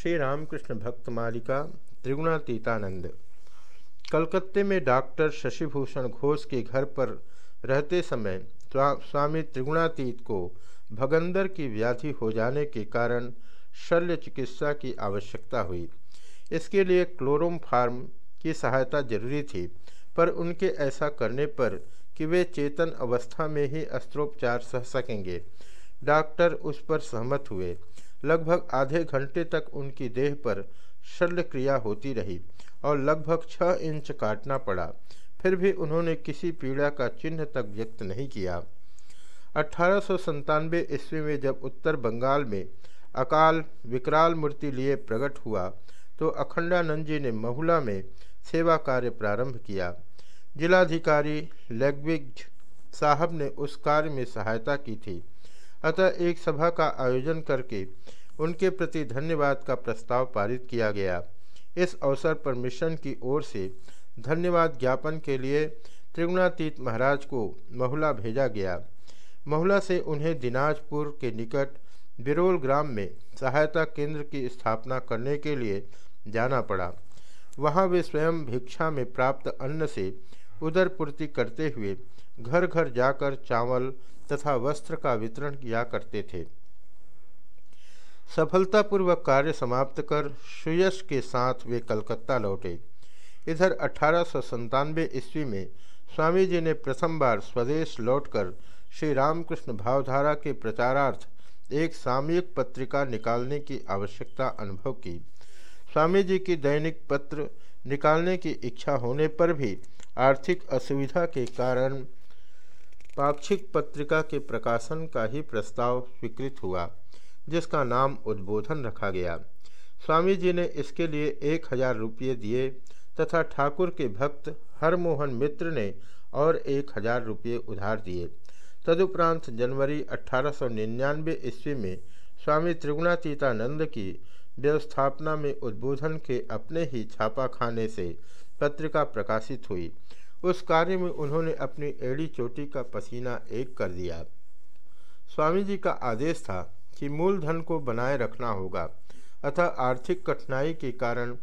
श्री रामकृष्ण भक्त मालिका त्रिगुणातीतानंद। कलकत्ते में डॉक्टर शशिभूषण घोष के घर पर रहते समय स्वामी त्रिगुणातीत को भगंदर की व्याधि हो जाने के कारण शल्य चिकित्सा की आवश्यकता हुई। इसके लिए क्लोरोम फार्म की सहायता ज़रूरी थी, पर उनके ऐसा करने पर कि वे चेतन अवस्था में ही अस्त्रोपचार सह सकेंगे। डॉक्टर उस पर सहमत हुए। लगभग आधे घंटे तक उनकी देह पर शल्य क्रिया होती रही और लगभग छः इंच काटना पड़ा। फिर भी उन्होंने किसी पीड़ा का चिन्ह तक व्यक्त नहीं किया। अठारह ईस्वी में जब उत्तर बंगाल में अकाल विकराल मूर्ति लिए प्रकट हुआ तो अखंडानंद जी ने महुला में सेवा कार्य प्रारंभ किया। जिलाधिकारी लेगविग साहब ने उस कार्य में सहायता की थी। अतः एक सभा का आयोजन करके उनके प्रति धन्यवाद का प्रस्ताव पारित किया गया। इस अवसर पर मिशन की ओर से धन्यवाद ज्ञापन के लिए त्रिगुणातीत महाराज को महुला भेजा गया। महुला से उन्हें दिनाजपुर के निकट बिरोल ग्राम में सहायता केंद्र की स्थापना करने के लिए जाना पड़ा। वहाँ वे स्वयं भिक्षा में प्राप्त अन्न से उदर पूर्ति करते हुए घर घर जाकर चावल तथा वस्त्र का वितरण किया करते थे। सफलतापूर्वक कार्य समाप्त कर सुयश के साथ वे कलकत्ता लौटे। इधर अठारह ईस्वी में स्वामी जी ने प्रथम बार स्वदेश लौटकर श्री रामकृष्ण भावधारा के प्रचारार्थ एक सामयिक पत्रिका निकालने की आवश्यकता अनुभव की। स्वामी जी की दैनिक पत्र निकालने की इच्छा होने पर भी आर्थिक असुविधा के कारण पाक्षिक पत्रिका के प्रकाशन का ही प्रस्ताव स्वीकृत हुआ। जिसका नाम उद्बोधन रखा गया। स्वामी जी ने इसके लिए एक हज़ार रुपये दिए तथा ठाकुर के भक्त हरमोहन मित्र ने और एक हज़ार रुपये उधार दिए। तदुपरांत जनवरी अठारह सौ निन्यानवे ईस्वी में स्वामी त्रिगुणातीतानंद की व्यवस्थापना में उद्बोधन के अपने ही छापा खाने से पत्रिका प्रकाशित हुई। उस कार्य में उन्होंने अपनी एड़ी चोटी का पसीना एक कर दिया। स्वामी जी का आदेश था कि मूलधन को बनाए रखना होगा। अतः आर्थिक कठिनाई के कारण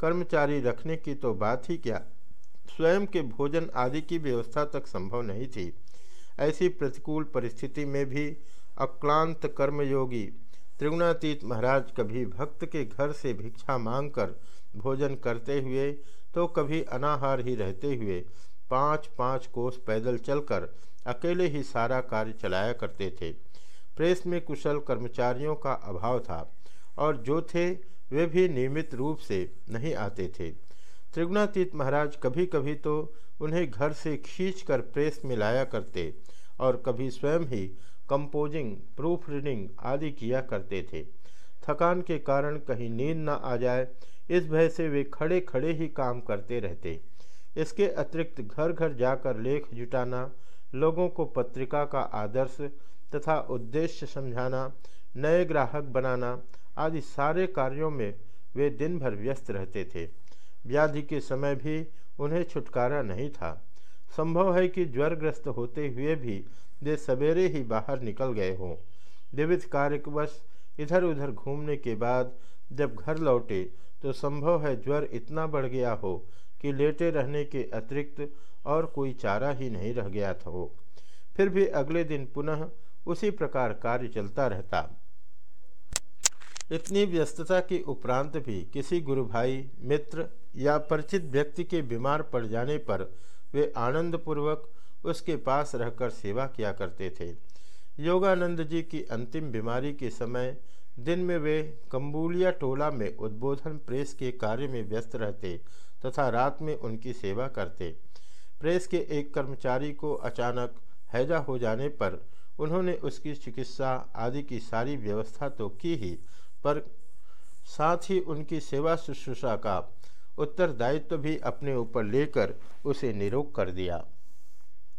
कर्मचारी रखने की तो बात ही क्या? स्वयं के भोजन आदि की व्यवस्था तक संभव नहीं थी। ऐसी प्रतिकूल परिस्थिति में भी अक्लांत कर्मयोगी त्रिगुणातीत महाराज कभी भक्त के घर से भिक्षा मांगकर भोजन करते हुए तो कभी अनाहार ही रहते हुए पाँच पाँच कोस पैदल चलकर अकेले ही सारा कार्य चलाया करते थे। प्रेस में कुशल कर्मचारियों का अभाव था और जो थे, वे भी नियमित रूप से नहीं आते थे। त्रिगुणातीत महाराज कभी कभी तो उन्हें घर से खींचकर प्रेस में लाया करते और कभी स्वयं ही कंपोजिंग प्रूफ रीडिंग आदि किया करते थे। थकान के कारण कहीं नींद न आ जाए, इस भय से वे खड़े खड़े ही काम करते रहते। इसके अतिरिक्त घर घर जाकर लेख जुटाना, लोगों को पत्रिका का आदर्श तथा उद्देश्य समझाना, नए ग्राहक बनाना आदि सारे कार्यों में वे दिन भर व्यस्त रहते थे। व्याधि के समय भी उन्हें छुटकारा नहीं था। संभव है कि ज्वरग्रस्त होते हुए भी वे सवेरे ही बाहर निकल गए हों। विविध कार्यवश इधर उधर घूमने के बाद जब घर लौटे तो संभव है ज्वर इतना बढ़ गया हो कि लेटे रहने के अतिरिक्त और कोई चारा ही नहीं रह गया था। हो फिर भी अगले दिन पुनः उसी प्रकार कार्य चलता रहता। इतनी व्यस्तता के उपरांत भी किसी गुरु भाई, मित्र या परिचित व्यक्ति के बीमार पड़ जाने पर वे आनंदपूर्वक उसके पास रहकर सेवा किया करते थे। योगानंद जी की अंतिम बीमारी के समय दिन में वे कम्बुलिया टोला में उद्बोधन प्रेस के कार्य में व्यस्त रहते तथा रात में उनकी सेवा करते। प्रेस के एक कर्मचारी को अचानक हैजा हो जाने पर उन्होंने उसकी चिकित्सा आदि की सारी व्यवस्था तो की ही, पर साथ ही उनकी सेवा शुश्रूषा का उत्तरदायित्व भी अपने ऊपर लेकर उसे निरोग कर दिया।